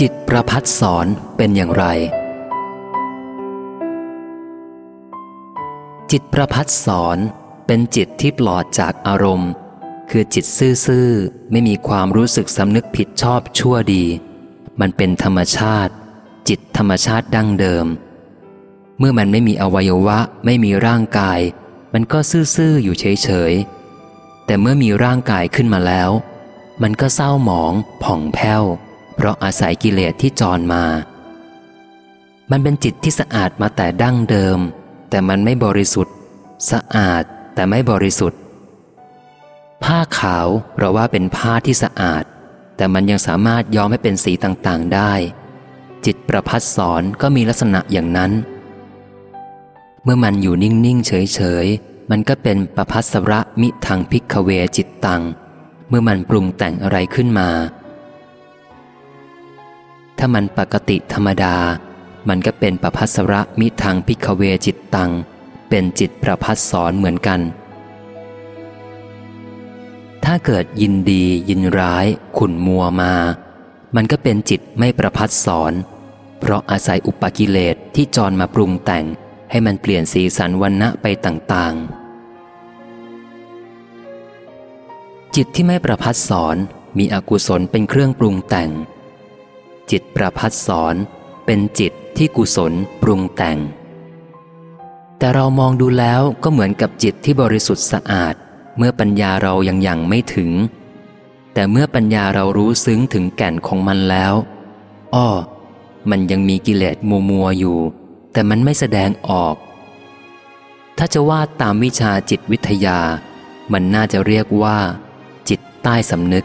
จิตประพัดสอนเป็นอย่างไร จิตประพัดสอนเป็นจิตที่ปลอดจากอารมณ์ คือจิตซื่อๆ ไม่มีความรู้สึกสำนึกผิดชอบชั่วดี มันเป็นธรรมชาติ จิตธรรมชาติดั้งเดิม เมื่อมันไม่มีอวัยวะไม่มีร่างกาย มันก็ซื่อๆ อยู่เฉยๆ แต่เมื่อมีร่างกายขึ้นมาแล้ว มันก็เศร้าหมองผ่องแผ้ว เพราะอาศัยกิเลสที่จรมา มันเป็นจิตที่สะอาดมาแต่ดั้งเดิม แต่มันไม่บริสุทธิ์ สะอาดแต่ไม่บริสุทธิ์ ผ้าขาวเราว่าเป็นผ้าที่สะอาด แต่มันยังสามารถย้อมให้เป็นสีต่างๆได้ จิตประพัดสอนก็มีลักษณะอย่างนั้น เมื่อมันอยู่นิ่งๆเฉยๆมันก็เป็นประพัสระมิทางพิกเวจิตตังเมื่อมันปรุงแต่งอะไรขึ้นมา ถ้ามันปกติธรรมดา มันก็เป็นประพัสระมิทางพิกเวจิตตัง เป็นจิตประพัดสอนเหมือนกัน ถ้าเกิดยินดียินร้าย ขุนมัวมา มันก็เป็นจิตไม่ประพัดสอน เพราะอาศัยอุปกิเลสที่จรมาปรุงแต่ง ให้มันเปลี่ยนสีสันวันณะไปต่างๆ จิตที่ไม่ประพัดสอนมีอกุศลเป็นเครื่องปรุงแต่ง จิตประพัดสอนเป็นจิตที่กุศลปรุงแต่ง แต่เรามองดูแล้วก็เหมือนกับจิตที่บริสุทธิ์สะอาด เมื่อปัญญาเรายังยังไม่ถึง แต่เมื่อปัญญาเรารู้ซึ้งถึงแก่นของมันแล้วอ้อมันยังมีกิเลสมัวมัวอยู่ แต่มันไม่แสดงออก ถ้าจะว่าตามวิชาจิตวิทยา มันน่าจะเรียกว่า จิตใต้สำนึก